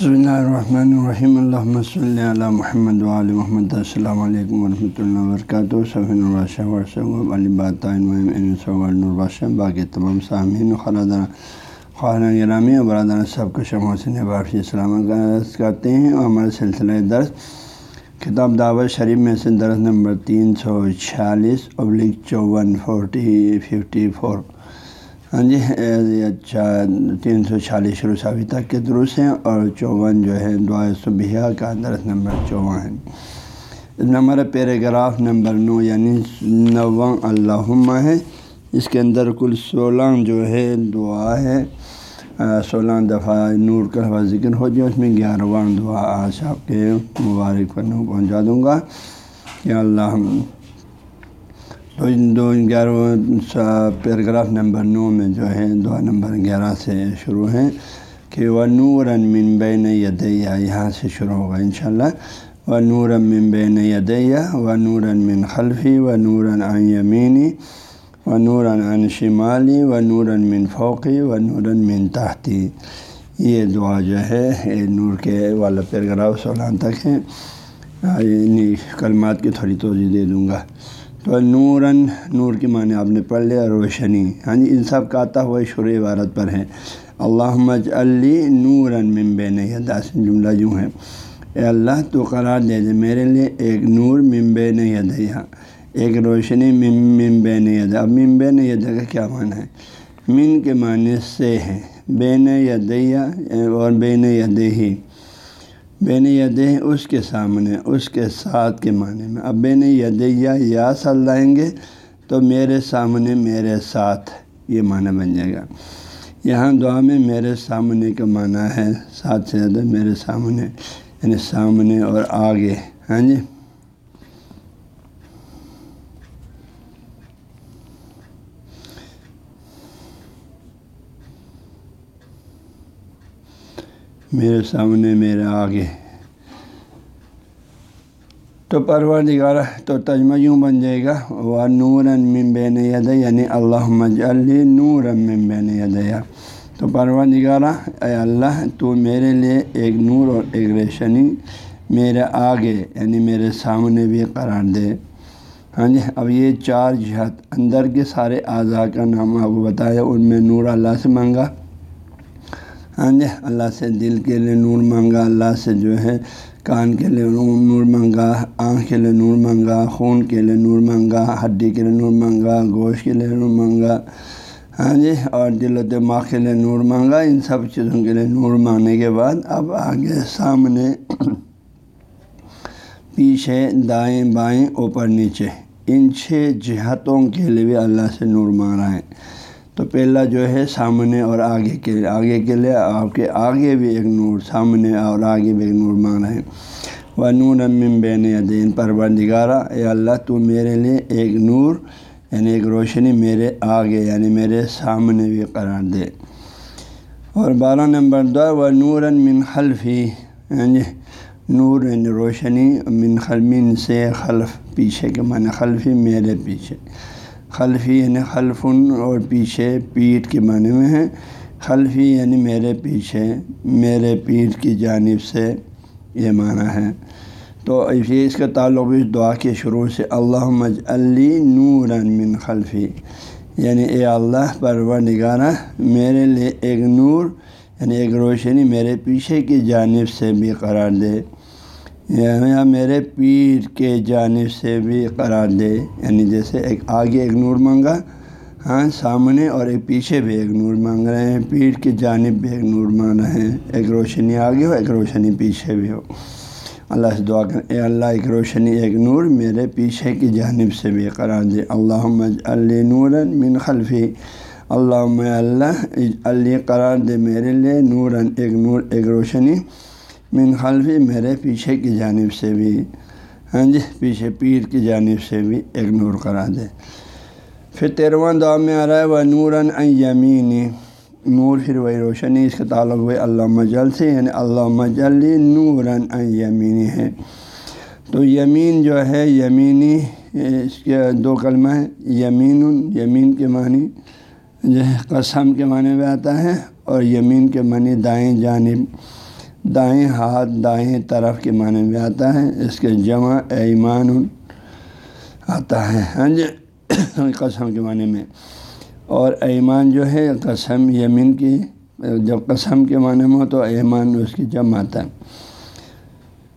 بسم اللہ الرحمن الرحیم الحمۃ صلی علی محمد علیہ محمد السلام علیکم ورحمۃ اللہ وبرکاتہ صفین الباشہ ورثہ الباشہ باقی تمام سامعین خرادہ خانہ گرامی و برادر سب کو شم حسین بارشی سلامت کرتے ہیں اور ہمارے سلسلہ درس کتاب دعوت شریف میں سے درس نمبر تین سو چھیالیس ابلک چون فورٹی ففٹی فور ہاں جی اچھا تین سو چھیالیس شروع سے ابھی تک کے درست ہیں اور چون جو ہے دعا صبح کا درس نمبر چون ہے۔ اس پیراگراف نمبر نو یعنی نواں اللہ ہے۔ اس کے اندر کل سولہ جو ہے دعا ہے۔ سولہ دفعہ نور کا ذکر ہو جائے، اس میں گیارہواں دعا آج آپ کے مبارک پر پہنچا دوں گا۔ کہ اللہ تو ان دو گیارہ پیراگراف نمبر نو میں جو ہے دعا نمبر گیارہ سے شروع ہیں کہ وہ نور من بین یدیہ یہاں سے شروع ہوگا انشاءاللہ۔ اللہ و نور من بین یدیہ و نور من خلفی و نور عن یمینی و نور عن شمالی و نور من فوقی و نور من تحتی یہ دعا جو ہے نور کے والا پیراگراف سولان تک ہے کلمات کی تھوڑی توجہ دے دوں گا۔ تو نوراً، نور کے معنی آپ نے پڑھ لیا، روشنی۔ ہاں جی ان سب کا آتا ہوا شروع عبارت پر ہے۔ اللہ مج علی نور ممبین داسن جملہ یوں ہے۔ اے اللہ، تو قرار دے دے، میرے لیے ایک نور ممبے یدیا ایک روشنی ممبین ید اب ممبین ید کا کیا معنی ہے؟ من کے معنی سے ہے۔ بین یدیا اور بین ہی بین یدہ اس کے سامنے، اس کے ساتھ کے معنی میں۔ اب بین یدیہ یا سل لائیں گے تو میرے سامنے میرے ساتھ یہ معنی بن جائے گا۔ یہاں دعا میں میرے سامنے کا معنی ہے ساتھ سے زیادہ میرے سامنے یعنی سامنے اور آگے۔ ہاں جی؟ میرے سامنے، میرے آگے۔ تو پرور نگارہ تو تجمہ یوں بن جائے گا۔ وہ نور من بین ید یعنی اللہ مجلی نور من بین یدیا تو پرور نگارہ اے اللہ، تو میرے لیے ایک نور اور ایک ریشنی میرے آگے یعنی میرے سامنے بھی قرار دے۔ ہاں جی اب یہ چار جہت اندر کے سارے اعضاء کا نام آپ کو بتایا، ان میں نور اللہ سے مانگا۔ ہاں جی اللہ سے دل کے لیے نور مانگا، اللہ سے جو ہے کان کے لیے نور مانگا، آنکھ کے لیے نور مانگا، خون کے لیے نور مانگا، ہڈی کے لیے نور مانگا، گوشت کے لیے نور مانگا ہاں جی اور دل و دماغ کے لیے نور مانگا، ان سب چیزوں کے لیے نور مانگنے کے بعد اب آگے سامنے پیچھے دائیں بائیں، اوپر نیچے، ان چھ جہتوں کے لیے بھی اللہ سے نور مانگ ہے۔ تو پہلا جو ہے سامنے اور آگے کے لیے، آگے کے لیے آپ کے آگے بھی ایک نور، سامنے اور آگے بھی ایک نور مانگ رہے ہیں وہ نور امم بین دین پرور نگارہ اے اللہ، تو میرے لیے ایک نور یعنی ایک روشنی میرے آگے یعنی میرے سامنے بھی قرار دے۔ اور بارہ نمبر دو و نور من خلفی یعنی نور یعنی روشنی، من خلمن سے خلف، پیچھے کے معنی خلفی، میرے پیچھے۔ خلفی یعنی خلفن اور پیچھے پیٹھ کے معنی میں ہے خلفی یعنی میرے پیچھے، میرے پیٹھ کی جانب سے یہ معنی ہے۔ تو یہ اس کا تعلق بھی دعا کے شروع سے اللہ مج علی نور من خلفی۔ یعنی اے اللہ پرور نگارہ میرے لیے ایک نور یعنی ایک روشنی میرے پیچھے کی جانب سے بھی قرار دے۔ یعنی یا میرے پیر کے جانب سے بھی قرار دے یعنی جیسے ایک آگے ایک نور مانگا ہاں سامنے اور ایک پیچھے بھی ایک نور مانگ رہے ہیں، پیر کی جانب بھی ایک نور مانگ رہے ہیں، ایک روشنی آگے ہو، ایک روشنی پیچھے بھی ہو۔ اللہ سے دعا کر اے اللہ، ایک روشنی، ایک نور میرے پیچھے کی جانب سے بھی قرار دے۔ اللہ علی نور من خلفی۔ اللہ اللہ علی قرار دے میرے لیے نوراً، ایک نور، ایک روشنی۔ من خلفی میرے پیچھے کی جانب سے بھی ہاں جی پیچھے پیر کی جانب سے بھی ایک نور کرا دے۔ پھر تیرواں دعا میں آ رہا ہے وہ نوراً یمینی نور پھر وہی روشنی اس کا تعلق ہوئے اللہ مجل سے یعنی اللہ مجلی نوراً یمینی ہے۔ تو یمین جو ہے، یمینی، اس کے دو کلمہ ہے یمین یمین کے معنی جو ہے، قسم کے معنی میں آتا ہے، اور یمین کے معنی دائیں جانب۔ دائیں ہاتھ دائیں طرف کے معنی میں آتا ہے، اس کے جمع ایمان آتا ہے۔ ہاں جی قسم کے معنی میں۔ اور ایمان جو ہے، قسم یمین کی، جب قسم کے معنی میں ہو تو ایمان اس کی جمع آتا ہے۔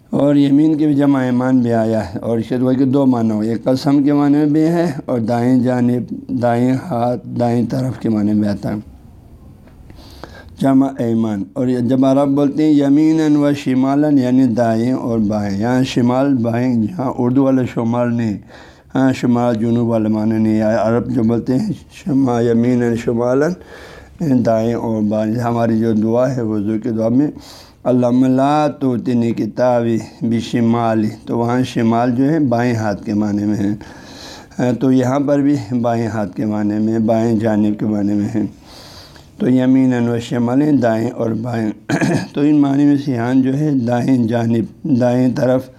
اور یمین کے بھی جمع ایمان بھی آیا ہے۔ اور شروع کے دو معنی ہو، ایک قسم کے معنی میں بھی ہے اور دائیں جانب، دائیں ہاتھ دائیں طرف کے معنی میں آتا ہے۔ جمع ایمان اور جب عرب بولتے ہیں یمین و شمالن یعنی دائیں اور بائیں۔ یہاں شمال بائیں جہاں اردو والا شمال نہیں ہاں شمال جنوب والے معنی نہیں۔ عرب جو بولتے ہیں شما یمین شمالن یعنی دائیں اور بائیں۔ ہماری جو دعا ہے، وضو کی دعا میں علامہ تو تین کتاب بھی شمال تو وہاں شمال جو ہے، بائیں ہاتھ کے معنی میں ہے۔ تو یہاں پر بھی بائیں ہاتھ کے معنی میں، بائیں جانب کے معنی میں ہے۔ تو یمین و دائیں اور بائیں۔ تو ان معنی میں سیاحان جو ہے دائیں جانب، دائیں طرف۔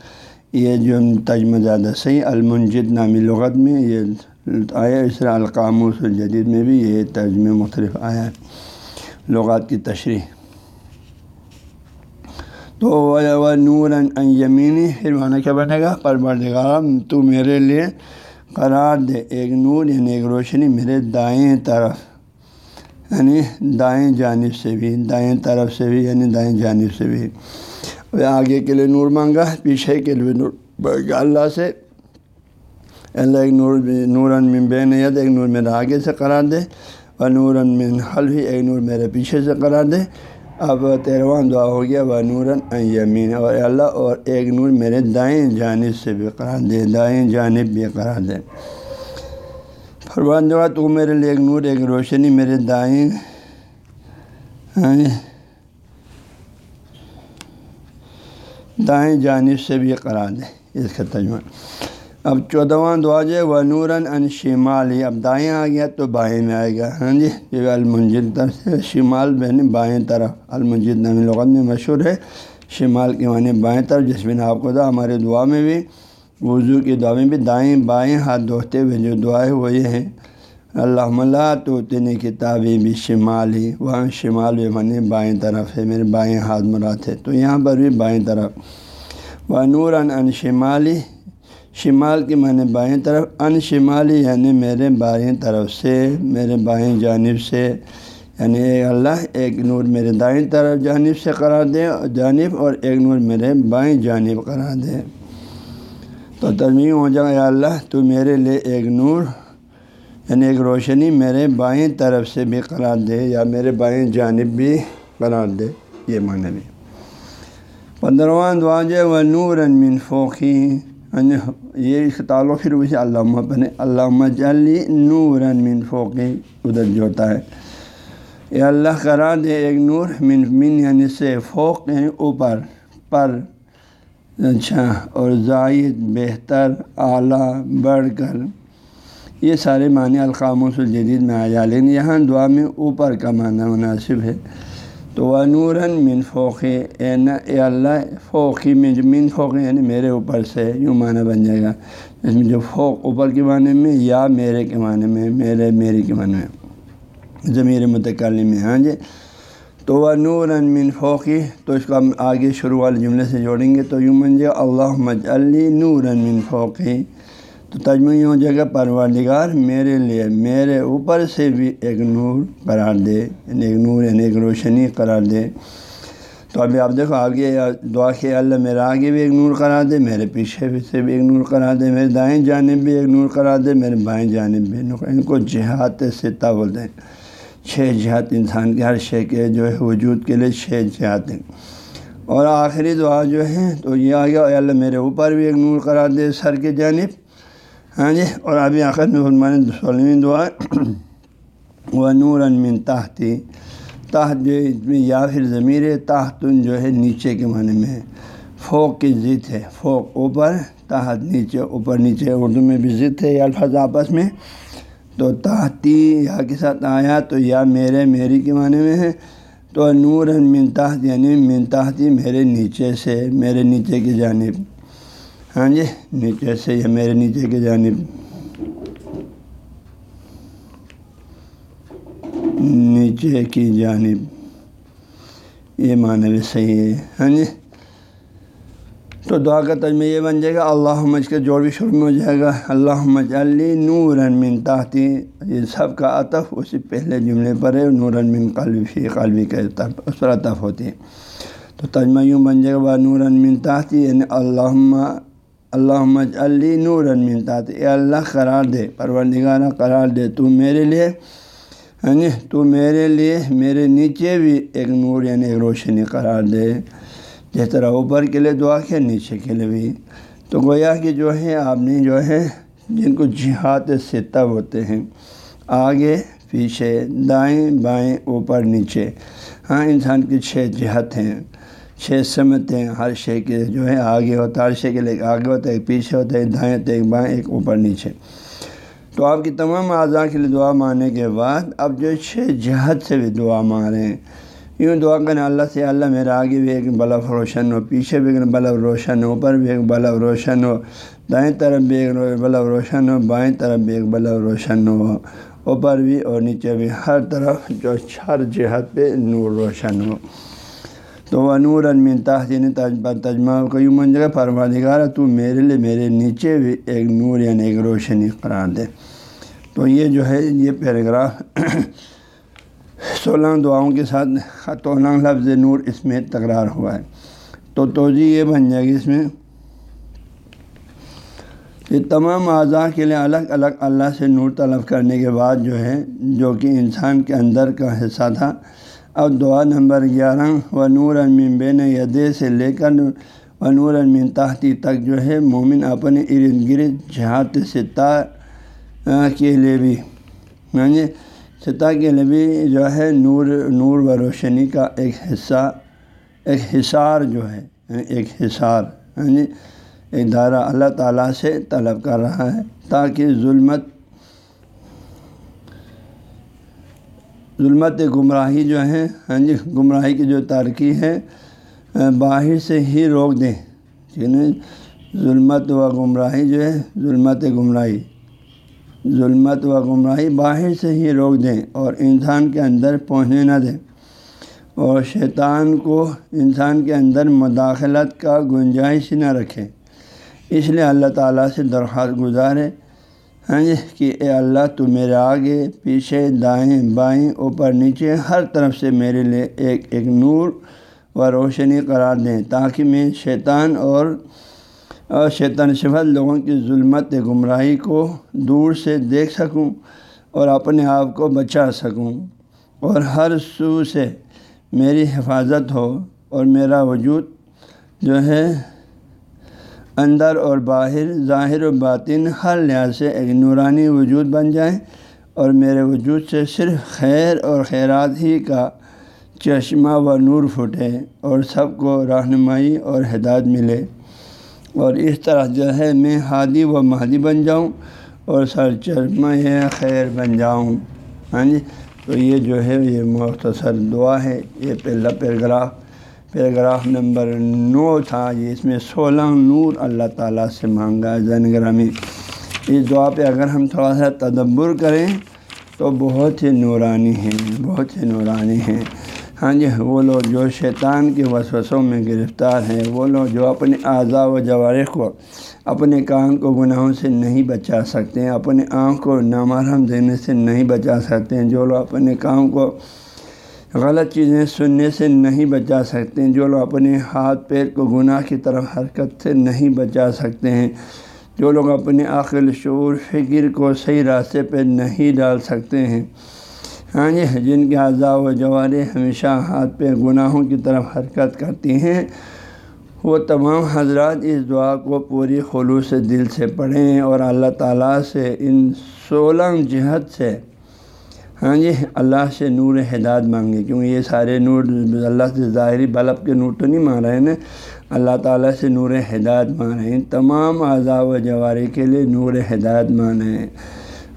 یہ جو تجمہ زیادہ صحیح، المنجد نامی لغت میں یہ آیا، اس طرح القاموس الجدید میں بھی یہ ترجمے مختلف آیا ہے۔ لغات کی تشریح۔ تو وہ نور یمینی پھر معنی کیا بنے گا؟ پروردگار تو میرے لیے قرار دے۔ ایک نور یعنی ایک روشنی میرے دائیں طرف۔ یعنی دائیں جانب سے بھی، دائیں طرف سے بھی یعنی دائیں جانب سے بھی۔ آگے کے لیے نور مانگا، پیچھے کے لیے نور۔ اللہ سے۔ اللہ ایک نور نورن من بے نیت ایک نور میرے آگے سے قرار دے۔ اور نورن من حلفی ایک نور میرے پیچھے سے قرار دے۔ اب تیرواں دعا ہو گیا وہ نوراً یمین۔ اور اللہ، اور ایک نور میرے دائیں جانب سے بھی قرار دے، دائیں جانب بھی قرار دے۔ فرمان دعا تو میرے لیے ایک نور، ایک روشنی، میرے دائیں۔ ہاں۔ دائیں جانب سے بھی قرار دے۔ اس کا تجمہ اب چودواں دعا جو ہے، وہ نوراً ان شمالی اب دائیں آ گیا تو بائیں میں آئے گا۔ ہاں جی یہ المنجد طرف سے شمال بہن بائیں طرف۔ المنجد نامی لغت میں مشہور ہے۔ شمال کے معنی بائیں طرف، جس میں آپ کو دا ہمارے دعا میں بھی۔ وضو کی دعا میں بھی دائیں بائیں ہاتھ دھوتے ہوئے جو دعا ہے وہ یہ اللہ ملا تو تین کتابیں بھی شمالی وہاں شمال بھی منی بائیں طرف ہے، میرے بائیں ہاتھ مراد ہے۔ تو یہاں پر بھی بائیں طرف۔ وہ نور ان شمالی، شمال کے معنی بائیں طرف۔ ان شمالی یعنی میرے بائیں طرف سے، میرے بائیں جانب سے۔ یعنی ایک اللہ، ایک نور میرے دائیں طرف جانب سے قرار دے، جانب اور ایک نور میرے بائیں جانب قرار دے۔ تو ترمیم ہو جائے اللہ، تو میرے لیے ایک نور یعنی ایک روشنی میرے بائیں طرف سے بھی قرار دے یا میرے بائیں جانب بھی قرار دے، یہ معنی بھی پندرواں دعا جو وہ نور من فوقی یہ اس کا تعلق پھر اسے علامہ بنے۔ علامہ جلی نور من فوقی، ادھر جو ہوتا ہے۔ یہ اللہ کرا دے ایک نور، من من یعنی سے فوق یعنی اوپر، پر۔ اچھا اور زائد، بہتر، اعلیٰ، بڑھ کر۔ یہ سارے معنی القاموس الجدید میں آ جا لیکن یہاں دعا میں اوپر کا معنی مناسب ہے۔ تو وہ نوراً من فوقی، اے اللہ، فوقی میں جو من فوقی یعنی میرے اوپر سے یوں معنی بن جائے گا۔ اس میں جو فوق اوپر کے معنی میں، یا میرے کے معنی میں، میرے، میری کے معنی میں۔ ضمیر متکلم میں ہاں جی؟ تو وہ نور من فوقی، تو اس کو ہم آگے شروع والے جملے سے جوڑیں گے، تو یوں بن جائے اللہ مجلی نور من فوقی۔ تو تجمہ یوں جگہ پروردگار میرے لیے، میرے اوپر سے بھی ایک نور قرار دے یعنی ایک نور یعنی ایک روشنی قرار دے۔ تو ابھی آپ دیکھو، آگے دعا کہ اللہ میرے آگے بھی ایک نور قرار دے، میرے پیچھے بھی سے بھی ایک نور قرار دے، میرے دائیں جانب بھی ایک نور قرار دے، میرے بائیں جانب بھی۔ نور ان کو جہات سطح بولتے ہیں چھ جہات انسان کے ہر شے کے جو ہے وجود کے لیے چھ جہات ہیں۔ اور آخری دعا جو ہے، تو یہ آ گیا اللہ میرے اوپر بھی ایک نور قرار دے سر کے جانب۔ ہاں جی اور ابھی آخر میں فرمانے سولہویں دعا۔ وہ نور من تحتی، تحت جو یا پھر ضمیر تحتن جو ہے، نیچے کے معنی میں ہے۔ فوق کی ضد ہے، فوق اوپر، تحت نیچے، اوپر نیچے اردو میں بھی ضد ہے، یہ الفاظ آپس میں۔ تو تحتی یا کے ساتھ آیا تو یا میرے میری کے معنی میں ہے، تو نور من تحت یعنی من تحتی میرے نیچے سے، میرے نیچے کی جانب۔ ہاں جی نیچے سے یا میرے نیچے کی جانب۔ نیچے کی جانب۔ یہ معنی بھی صحیح ہے۔ ہاں جی۔ تو دعا کا تجمہ یہ بن جائے گا اللہ مجھ کے جوڑ بھی شروع میں ہو جائے گا۔ اللہ علی نور من تحتی، یہ سب کا عطف اسی پہلے جملے پر ہے نور من قلبی، فی قلبی کا اس پر عطف ہوتی ہے۔ تو تجمہ یوں بن جائے گا نور من تحتی یعنی اللہ اللہ علی نور من تحتی۔ اے اللہ، قرار دے، پروردگارہ، قرار دے، تو میرے لیے یعنی تو میرے لیے، میرے نیچے بھی ایک نور یعنی ایک روشنی قرار دے۔ جس طرح اوپر کے لیے دعا کیا، نیچے کے لیے بھی۔ تو گویا کہ جو ہے آپ نے جو ہے جن کو جہات سے تب ہوتے ہیں۔ آگے، پیچھے، دائیں بائیں، اوپر نیچے۔ ہاں انسان کی چھ جہت ہیں، چھ سمتیں ہر شے کے جو ہے آگے ہوتا ہے ہر شے کے لیے آگے ہوتا ہے ایک پیچھے ہوتا ہے ایک دائیں ہوتا ہے ایک بائیں، ایک اوپر نیچے۔ تو آپ کی تمام اعضاء کے لیے دعا ماننے کے بعد، اب جو چھ جہت سے بھی دعا مانگیں یوں دعا کریں، اللہ سے اللہ میرے آگے بھی ایک بلب روشن ہو، پیچھے بھی ایک بلب روشن ہو، اوپر بھی ایک بلب روشن ہو، دائیں طرف بھی ایک بلب روشن ہو، بائیں طرف بھی ایک بلب روشن ہو، اوپر بھی اور نیچے بھی، ہر طرف جو ہر جہت پہ نور روشن ہو۔ تو وہ نور المین تحسین تجمہ کو یوں من جگہ پروادگار تو میرے لیے میرے نیچے بھی ایک نور یعنی ایک روشنی قرار دے۔ تو یہ جو ہے، یہ پیراگراف سولہ دعاؤں کے ساتھ خطولہ لفظ نور اس میں تکرار ہوا ہے۔ تو توجہ یہ بن جائے گی اس میں یہ تمام اعضاء کے لیے الگ الگ اللہ سے نور طلب کرنے کے بعد جو ہے، جو کہ انسان کے اندر کا حصہ تھا۔ اب دعا نمبر گیارہ و نور المین بین یدے سے لے کر و نور المین تحتی تک جو ہے، مومن اپنے ارد گرد جہات ستا کے لیے بھی۔ جی سطح کے لیے بھی جو ہے نور نور و روشنی کا ایک حصہ، ایک حصار جو ہے، ایک حصار یعنی ایک دائرہ اللہ تعالیٰ سے طلب کر رہا ہے تاکہ ظلمت ظلمت گمراہی جو ہے ہاں جی گمراہی کی جو ترقی ہے، باہر سے ہی روک دیں یعنی جی؟ ظلمت و گمراہی جو ہے، ظلمت گمراہی۔ ظلمت و گمراہی باہر سے ہی روک دیں اور انسان کے اندر پہنچنے نہ دیں۔ اور شیطان کو انسان کے اندر مداخلت کا گنجائش نہ رکھیں۔ اس لیے اللہ تعالیٰ سے درخواست گزارے ہاں جی کہ اے اللہ، تو میرے آگے، پیچھے، دائیں، بائیں، اوپر، نیچے، ہر طرف سے میرے لیے ایک ایک نور و روشنی قرار دیں، تاکہ میں شیطان اور اور شیطان شفت لوگوں کی ظلمت، گمراہی کو دور سے دیکھ سکوں اور اپنے آپ کو بچا سکوں اور ہر سو سے میری حفاظت ہو اور میرا وجود جو ہے اندر اور باہر، ظاہر و باطن، ہر لحاظ سے ایک نورانی وجود بن جائے اور میرے وجود سے صرف خیر اور خیرات ہی کا چشمہ و نور پھوٹے اور سب کو رہنمائی اور ہدایت ملے۔ اور اس طرح جو ہے میں ہادی و مہدی بن جاؤں اور سر چرمہ خیر بن جاؤں۔ ہاں جی؟ تو یہ جو ہے یہ مختصر دعا ہے، یہ پہلا پیراگراف۔ پیراگراف نمبر نو تھا، یہ اس میں سولہ نور اللہ تعالیٰ سے مانگا زین گرامی۔ اس دعا پہ اگر ہم تھوڑا سا تدبر کریں تو بہت ہی نورانی ہیں، بہت ہی نورانی ہیں۔ ہاں جی وہ لوگ جو شیطان کے وسوسوں میں گرفتار ہیں، وہ لوگ جو اپنے اعضاء و جوارح کو، اپنے کان کو گناہوں سے نہیں بچا سکتے ہیں اپنے آنکھ کو نامرہم دینے سے نہیں بچا سکتے ہیں جو لوگ اپنے کام کو غلط چیزیں سننے سے نہیں بچا سکتے ہیں جو لوگ اپنے ہاتھ پیر کو گناہ کی طرف حرکت سے نہیں بچا سکتے ہیں، جو لوگ اپنے عقل شعور، فکر کو صحیح راستے پہ نہیں ڈال سکتے ہیں۔ ہاں جی جن کے اعضاء و جوارے ہمیشہ ہاتھ پہ گناہوں کی طرف حرکت کرتی ہیں، وہ تمام حضرات اس دعا کو پوری خلوص سے دل سے پڑھیں اور اللہ تعالیٰ سے ان سولہ جہت سے ہاں جی اللہ سے نور ہدایت مانگے کیونکہ یہ سارے نور اللہ سے ظاہری بلب کے نور تو نہیں مانگ رہے ہیں اللہ تعالیٰ سے نور ہدایت مان رہے ہیں۔ تمام اعضاء و جوارے کے لیے نور ہدایت مانیں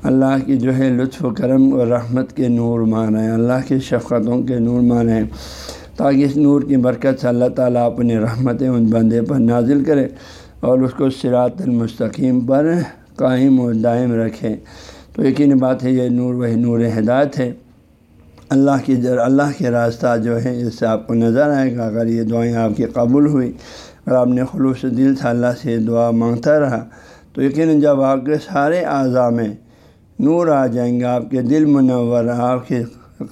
اللہ کی جو ہے لطف و کرم اور رحمت کے نور مانیں اللہ کی شفقتوں کے نور مانیں تاکہ اس نور کی برکت سے اللہ تعالیٰ اپنی رحمتیں ان بندے پر نازل کرے اور اس کو سرات المستقیم پر قائم و دائم رکھے۔ تو یقینی بات ہے، یہ نور وہی نور ہدایت ہے۔ اللہ کی جر اللہ کے راستہ جو ہے، اس سے آپ کو نظر آئے گا۔ اگر یہ دعائیں آپ کی قبول ہوئی، اگر آپ نے خلوص دل سے اللہ سے دعا مانگتا رہا، تو یقیناً جب آپ کے سارے اعضاء میں نور آ جائیں گے آپ کے دل منور، آپ کے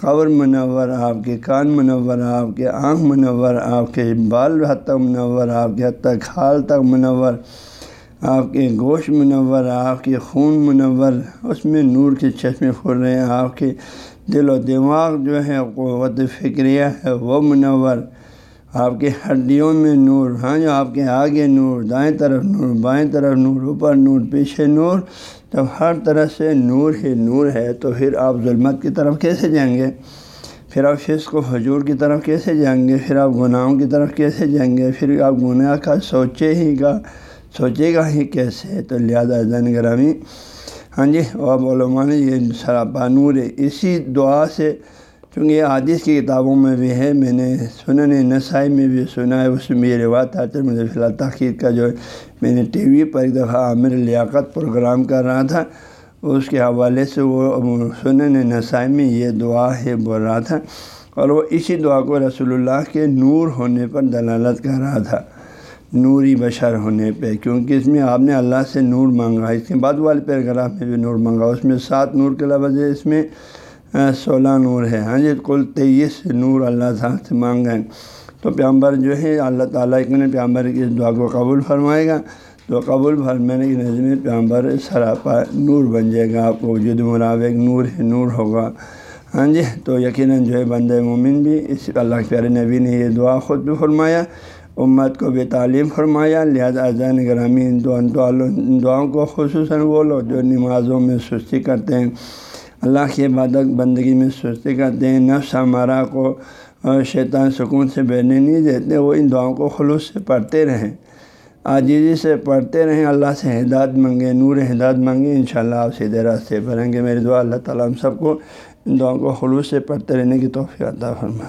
قبر منور، آپ کے کان منور، آپ کے آنکھ منور، آپ کے بال حد تک منور، آپ کے حد تک کھال تک منور، آپ کے گوشت منور، آپ کے خون منور، اس میں نور کے چشمے پھول رہے ہیں، آپ کے دل و دماغ جو ہے قوت فکریہ ہے، وہ منور۔ آپ کے ہڈیوں میں نور ہاں جو آپ کے آگے نور، دائیں طرف نور، بائیں طرف نور، اوپر نور، پیچھے نور۔ جب ہر طرح سے نور ہی نور ہے، تو پھر آپ ظلمت کی طرف کیسے جائیں گے؟ پھر آپ فص کو حجور کی طرف کیسے جائیں گے؟ پھر آپ گناہوں کی طرف کیسے جائیں گے؟ پھر آپ گناہ کا سوچے ہی گا، سوچے گا ہی کیسے؟ تو لہٰذا زین گرامی ہاں جی اور علماء نے یہ سراپا نور ہے اسی دعا سے چونکہ یہ عادث کی کتابوں میں بھی ہے، میں نے سنن نسائی میں بھی سنا ہے، اس میں یہ روایت آتے مجھے فی الحال تحقیق کا جو ہے میں نے ٹی وی پر ایک دفعہ عامر لیاقت پروگرام کر رہا تھا، اس کے حوالے سے وہ سنن نسائی میں یہ دعا ہے، بول رہا تھا، اور وہ اسی دعا کو رسول اللہ کے نور ہونے پر دلالت کر رہا تھا، نوری بشر ہونے پہ، کیونکہ اس میں آپ نے اللہ سے نور مانگا۔ اس کے بعد والے پیراگراف میں بھی نور مانگا، اس میں سات نور کے لفظ ہے اس میں سولہ نور ہے۔ ہاں جی کل تیئیس نور اللہ تعالیٰ سے مانگیں تو پیامبر جو ہے، اللہ تعالیٰ نے پیامبر کی اس دعا کو قبول فرمائے گا۔ تو قبول فرمانے کی نظر میں پیامبر سراپا نور بن جائے گا، آپ کو وجود مرابق نور ہے، نور ہوگا۔ ہاں جی تو یقیناً جو ہے بند مومن بھی اس اللہ کے پیارے نبی نے یہ دعا خود بھی فرمایا، امت کو بھی تعلیم فرمایا۔ لہٰذا اذان گرامی ان دعاؤں کو خصوصاً وہ لوگ جو نمازوں میں سستی کرتے ہیں۔ اللہ کی عبادت بندگی میں سستی کرتے ہیں، نفس ہمارا کو شیطان سکون سے بیٹھنے نہیں دیتے، وہ ان دعاؤں کو خلوص سے پڑھتے رہیں۔ عاجزی سے پڑھتے رہیں، اللہ سے ہدایت مانگیں، نور ہدایت مانگیں، انشاءاللہ آپ سیدھے راستے بھریں گے۔ میری دعا اللہ تعالیٰ ہم سب کو ان دعاؤں کو خلوص سے پڑھتے رہنے کی توفیع عطا فرمائے۔